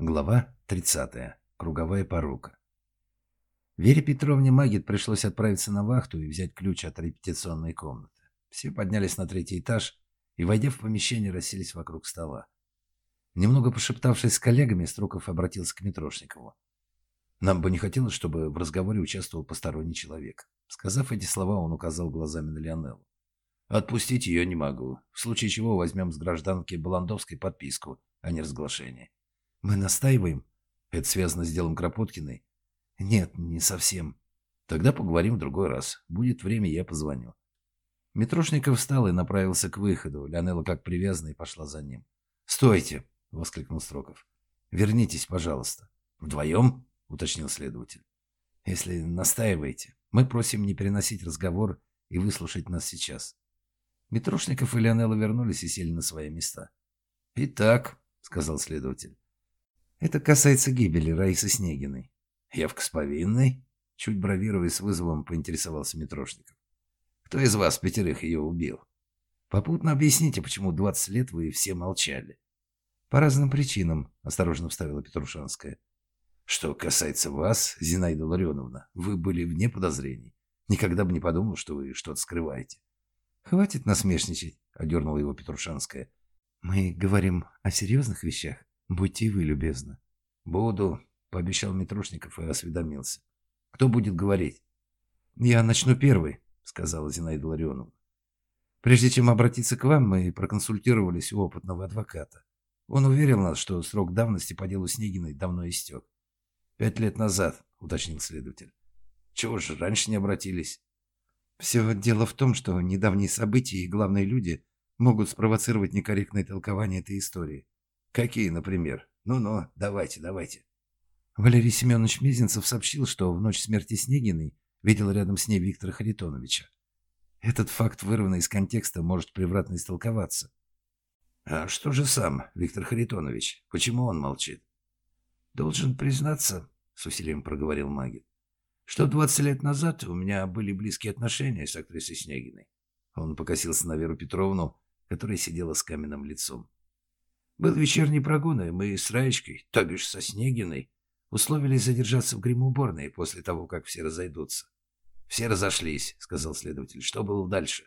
Глава 30. Круговая порука. Вере Петровне Магит пришлось отправиться на вахту и взять ключ от репетиционной комнаты. Все поднялись на третий этаж и, войдя в помещение, расселись вокруг стола. Немного пошептавшись с коллегами, Строков обратился к Митрошникову. «Нам бы не хотелось, чтобы в разговоре участвовал посторонний человек». Сказав эти слова, он указал глазами на Лионеллу. «Отпустить ее не могу. В случае чего возьмем с гражданки Баландовской подписку, а не разглашение». Мы настаиваем? Это связано с делом Кропоткиной? Нет, не совсем. Тогда поговорим в другой раз. Будет время, я позвоню. Митрошников встал и направился к выходу. Леонела, как привязанная, пошла за ним. «Стойте!» — воскликнул Строков. «Вернитесь, пожалуйста». «Вдвоем?» — уточнил следователь. «Если настаиваете, мы просим не переносить разговор и выслушать нас сейчас». Митрошников и Леонела вернулись и сели на свои места. «Итак», — сказал следователь, это касается гибели Раисы Снегиной. Явка с повинной? Чуть бравируя с вызовом, поинтересовался Митрошников. Кто из вас пятерых ее убил? Попутно объясните, почему 20 лет вы все молчали. По разным причинам, осторожно вставила Петрушанская. Что касается вас, Зинаида Ларионовна, вы были вне подозрений. Никогда бы не подумал, что вы что-то скрываете. Хватит насмешничать, одернула его Петрушанская. Мы говорим о серьезных вещах. «Будьте вы любезны». «Буду», — пообещал Митрушников и осведомился. «Кто будет говорить?» «Я начну первый», — сказала Зинаида Ларионовна. «Прежде чем обратиться к вам, мы проконсультировались у опытного адвоката. Он уверил нас, что срок давности по делу Снегиной давно истек. «Пять лет назад», — уточнил следователь. «Чего же раньше не обратились?» «Все дело в том, что недавние события и главные люди могут спровоцировать некорректное толкование этой истории. Какие, например? Ну-ну, давайте, давайте. Валерий Семенович Мезенцев сообщил, что в ночь смерти Снегиной видел рядом с ней Виктора Харитоновича. Этот факт, вырванный из контекста, может превратно истолковаться. А что же сам Виктор Харитонович? Почему он молчит? Должен признаться, с усилием проговорил Магин, что 20 лет назад у меня были близкие отношения с актрисой Снегиной. Он покосился на Веру Петровну, которая сидела с каменным лицом. Был вечерний прогон, и мы с Раечкой, то бишь со Снегиной, условились задержаться в гримуборной после того, как все разойдутся. «Все разошлись», — сказал следователь. «Что было дальше?»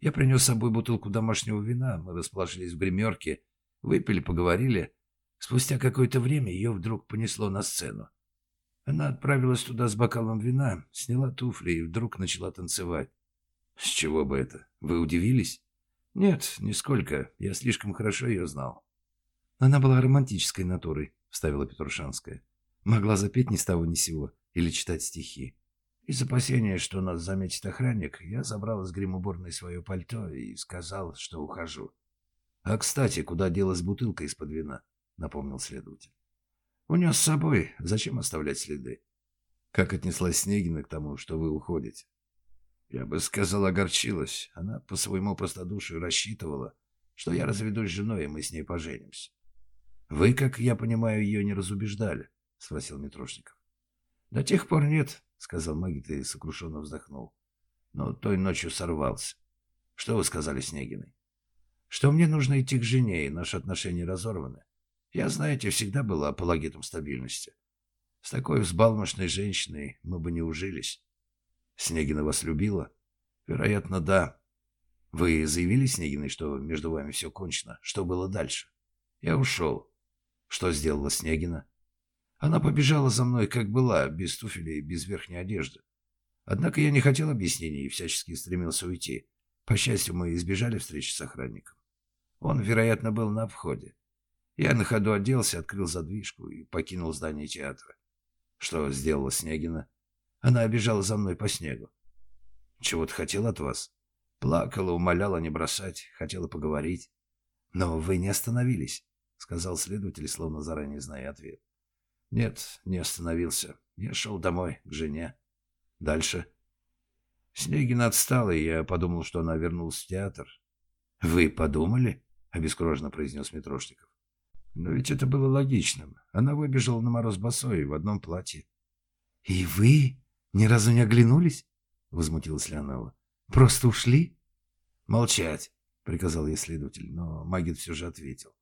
Я принес с собой бутылку домашнего вина, мы расположились в гримерке, выпили, поговорили. Спустя какое-то время ее вдруг понесло на сцену. Она отправилась туда с бокалом вина, сняла туфли и вдруг начала танцевать. С чего бы это? Вы удивились? «Нет, нисколько. Я слишком хорошо ее знал». «Она была романтической натурой», — вставила Петрушанская. «Могла запеть ни с того ни сего или читать стихи». Из опасения, что нас заметит охранник, я забрал из гримуборной свое пальто и сказал, что ухожу. «А, кстати, куда делась бутылка из-под вина?» — напомнил следователь. «Унес с собой. Зачем оставлять следы?» «Как отнеслась Снегина к тому, что вы уходите?» Я бы сказал, огорчилась. Она по своему простодушию рассчитывала, что я разведусь с женой, и мы с ней поженимся. «Вы, как я понимаю, ее не разубеждали?» — спросил Митрошников. «До тех пор нет», — сказал Магит и сокрушенно вздохнул. «Но той ночью сорвался. Что вы сказали Снегиной?» «Что мне нужно идти к жене, и наши отношения разорваны. Я, знаете, всегда была апологетом стабильности. С такой взбалмошной женщиной мы бы не ужились». Снегина вас любила? Вероятно, да. Вы заявили Снегиной, что между вами все кончено? Что было дальше? Я ушел. Что сделала Снегина? Она побежала за мной, как была, без туфелей и без верхней одежды. Однако я не хотел объяснений и всячески стремился уйти. По счастью, мы избежали встречи с охранником. Он, вероятно, был на входе. Я на ходу оделся, открыл задвижку и покинул здание театра. Что сделала Снегина? Она обижала за мной по снегу. Чего-то хотела от вас. Плакала, умоляла не бросать, хотела поговорить. Но вы не остановились, сказал следователь, словно заранее зная ответ. Нет, не остановился. Я шел домой, к жене. Дальше. Снегина отстала, и я подумал, что она вернулась в театр. «Вы подумали?» — обескураженно произнес Митрошников. «Но ведь это было логичным. Она выбежала на мороз босой в одном платье». «И вы ни разу не оглянулись? Возмутилась Леонелла. Просто ушли? Молчать, приказал ей следователь, но Магит все же ответил.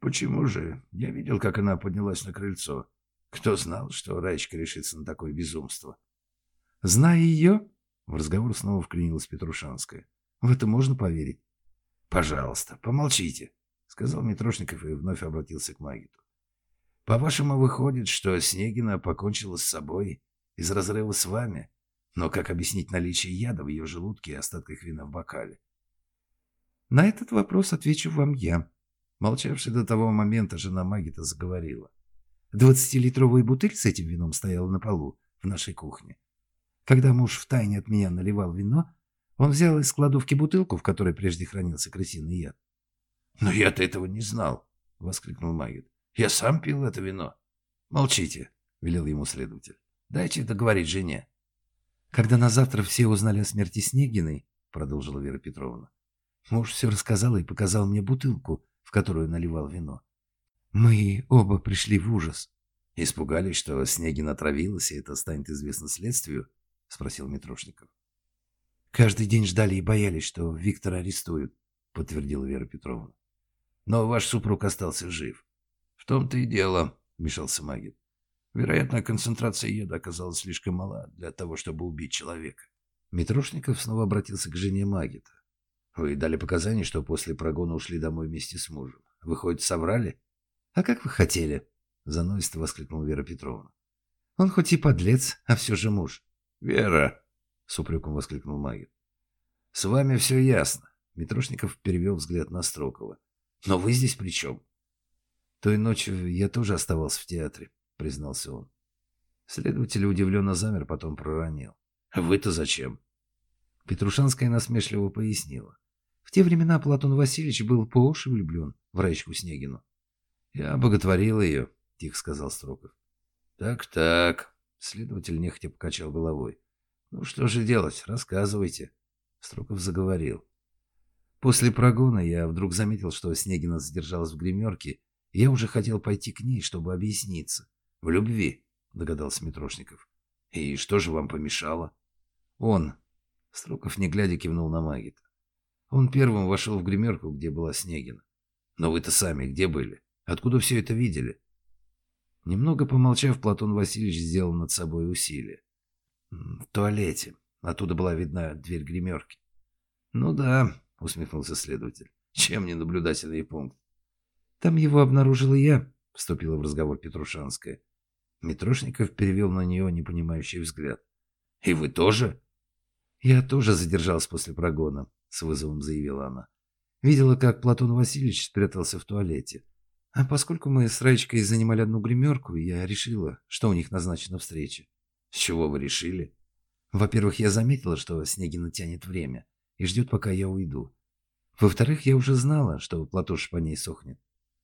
Почему же? Я видел, как она поднялась на крыльцо. Кто знал, что Раечка решится на такое безумство? Зная ее, в разговор снова вклинилась Петрушанская. В это можно поверить? Пожалуйста, помолчите, сказал Митрошников и вновь обратился к Магиту. По-вашему, выходит, что Снегина покончила с собой из разрыва с вами? Но как объяснить наличие яда в ее желудке и остатках вина в бокале? На этот вопрос отвечу вам я. Молчавшая до того момента жена Магита заговорила. Двадцатилитровая бутыль с этим вином стояла на полу в нашей кухне. Когда муж втайне от меня наливал вино, он взял из кладовки бутылку, в которой прежде хранился крысиный яд. «Но я-то этого не знал!» — воскликнул Магит. «Я сам пил это вино!» «Молчите!» — велел ему следователь. «Дайте договорить жене!» «Когда на завтра все узнали о смерти Снегиной, — продолжила Вера Петровна, — муж все рассказал и показал мне бутылку, в которую наливал вино. Мы оба пришли в ужас. Испугались, что Снегин отравилась, и это станет известно следствию? — спросил Митрошников. «Каждый день ждали и боялись, что Виктора арестуют», — подтвердила Вера Петровна. «Но ваш супруг остался жив». «В том-то и дело», — вмешался Магит. Вероятно, концентрация яда оказалась слишком мала для того, чтобы убить человека. Митрошников снова обратился к жене Магита. «Вы дали показания, что после прогона ушли домой вместе с мужем. Выходит, соврали?» «А как вы хотели?» — заносисто воскликнула Вера Петровна. «Он хоть и подлец, а все же муж». «Вера!» — с упреком воскликнул Магит. «С вами все ясно». Митрошников перевел взгляд на Строкова. «Но вы здесь при чем?» «Той ночью я тоже оставался в театре», — признался он. Следователь удивленно замер, потом проронил. «Вы-то зачем?» Петрушанская насмешливо пояснила. В те времена Платон Васильевич был по уши влюблен в Раечку Снегину. «Я боготворил ее», — тихо сказал Строков. «Так-так», — следователь нехотя покачал головой. «Ну что же делать? Рассказывайте». Строков заговорил. После прогона я вдруг заметил, что Снегина задержалась в гримерке, и я уже хотел пойти к ней, чтобы объясниться. «В любви», — догадался Митрошников. «И что же вам помешало?» «Он». Строков, не глядя, кивнул на Магита. Он первым вошел в гримерку, где была Снегина. «Но вы-то сами где были? Откуда все это видели?» Немного помолчав, Платон Васильевич сделал над собой усилие. «В туалете. Оттуда была видна дверь гримерки». «Ну да», — усмехнулся следователь. «Чем не наблюдательный пункт?» «Там его обнаружила я», — вступила в разговор Петрушанская. Митрошников перевел на нее непонимающий взгляд. «И вы тоже?» «Я тоже задержался после прогона», — с вызовом заявила она. «Видела, как Платон Васильевич спрятался в туалете. А поскольку мы с Раечкой занимали одну гримерку, я решила, что у них назначена встреча». «С чего вы решили?» «Во-первых, я заметила, что Снегина тянет время и ждет, пока я уйду. Во-вторых, я уже знала, что Платош по ней сохнет.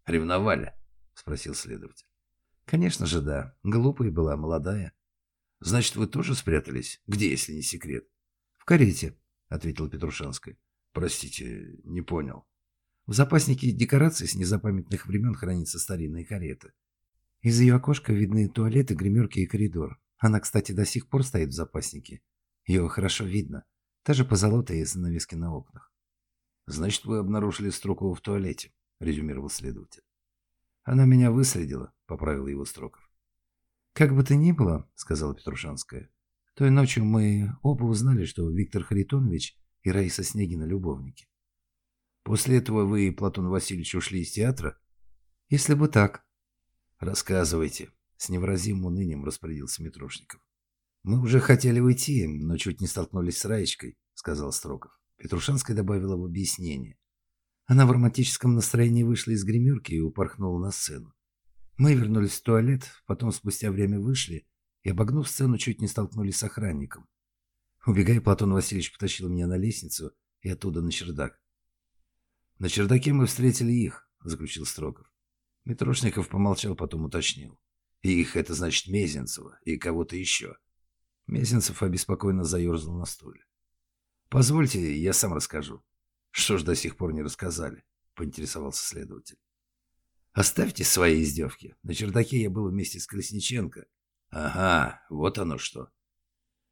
«Ревновали?» — спросил следователь. «Конечно же, да. Глупая была, молодая». «Значит, вы тоже спрятались? Где, если не секрет?» «В карете», — ответила Петрушанская. «Простите, не понял». В запаснике декораций с незапамятных времен хранится старинная карета. Из ее окошка видны туалеты, гримерки и коридор. Она, кстати, до сих пор стоит в запаснике. Ее хорошо видно. Та же позолота и занавески на окнах. «Значит, вы обнаружили Строкову в туалете?» резюмировал следователь. Она меня выследила, поправил его Строков. Как бы то ни было, сказала Петрушанская, той ночью мы оба узнали, что Виктор Харитонович и Раиса Снегина любовники. После этого вы и Платон Васильевич ушли из театра? Если бы так. Рассказывайте. С невыразимым унынием распорядился Митрошников. Мы уже хотели уйти, но чуть не столкнулись с Раечкой, сказал Строков. Петрушанская добавила в объяснение. Она в романтическом настроении вышла из гримерки и упорхнула на сцену. Мы вернулись в туалет, потом спустя время вышли и, обогнув сцену, чуть не столкнулись с охранником. Убегая, Платон Васильевич потащил меня на лестницу и оттуда на чердак. «На чердаке мы встретили их», — заключил Строков. Митрошников помолчал, потом уточнил. «И их это значит Мезенцева и кого-то еще». Мезенцев обеспокоенно заерзал на стуле. «Позвольте, я сам расскажу». Что ж до сих пор не рассказали? Поинтересовался следователь. Оставьте свои издевки. На чердаке я был вместе с Колесниченко. Ага, вот оно что.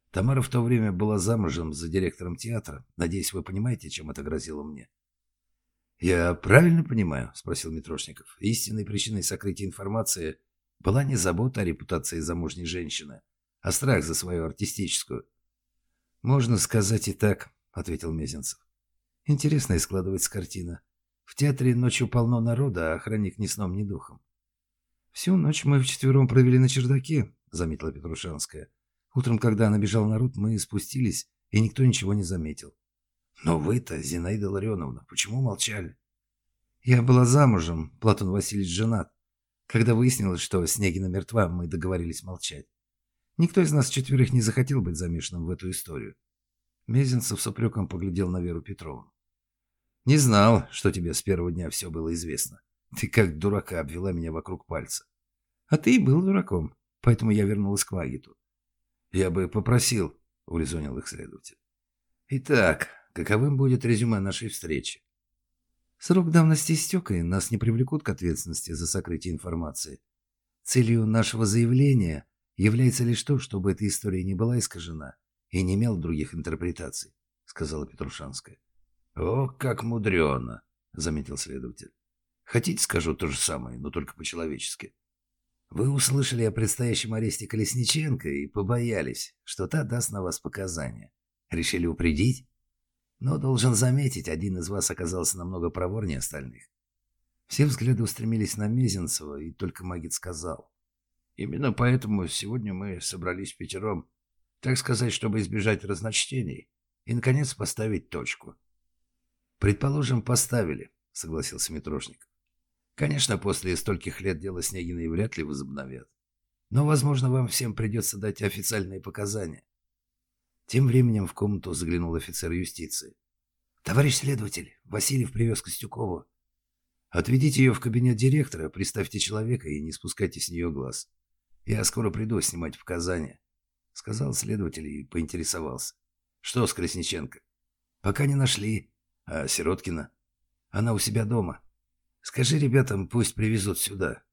Тамара в то время была замужем за директором театра. Надеюсь, вы понимаете, чем это грозило мне. «Я правильно понимаю?» – спросил Митрошников. Истинной причиной сокрытия информации была не забота о репутации замужней женщины, а страх за свою артистическую. «Можно сказать и так», – ответил Мезенцев. «Интересная складывается картина. В театре ночью полно народа, а охранник ни сном, ни духом. «Всю ночь мы вчетвером провели на чердаке», — заметила Петрушанская. «Утром, когда набежал народ, мы спустились, и никто ничего не заметил». «Но вы-то, Зинаида Ларионовна, почему молчали?» «Я была замужем, Платон Васильевич женат. Когда выяснилось, что Снегина мертва, мы договорились молчать. Никто из нас четверых не захотел быть замешанным в эту историю». Мезенцев с упреком поглядел на Веру Петровну. «Не знал, что тебе с первого дня все было известно. Ты как дурака обвела меня вокруг пальца. А ты и был дураком, поэтому я вернулась к Магиту. Я бы попросил, урезонил их следователь. Итак, каковым будет резюме нашей встречи? Срок давности истек, и нас не привлекут к ответственности за сокрытие информации. Целью нашего заявления является лишь то, чтобы эта история не была искажена и не имела других интерпретаций, сказала Петрушанская. О, как мудрено, заметил следователь. Хотите, скажу то же самое, но только по-человечески. Вы услышали о предстоящем аресте Колесниченко и побоялись, что та даст на вас показания. Решили упредить? Но, должен заметить, один из вас оказался намного проворнее остальных. Все взгляды устремились на Мезенцева, и только Магит сказал. Именно поэтому сегодня мы собрались пятером, так сказать, чтобы избежать разночтений и, наконец, поставить точку. «Предположим, поставили», — согласился Митрошник. Конечно, после стольких лет дело Снегиной вряд ли возобновят. Но, возможно, вам всем придется дать официальные показания. Тем временем в комнату заглянул офицер юстиции. «Товарищ следователь, Васильев привез Костюкову. Отведите ее в кабинет директора, приставьте человека и не спускайте с нее глаз. Я скоро приду снимать показания», — сказал следователь и поинтересовался. «Что с Красниченко?» «Пока не нашли. А Сироткина?» «Она у себя дома». Скажи ребятам, пусть привезут сюда.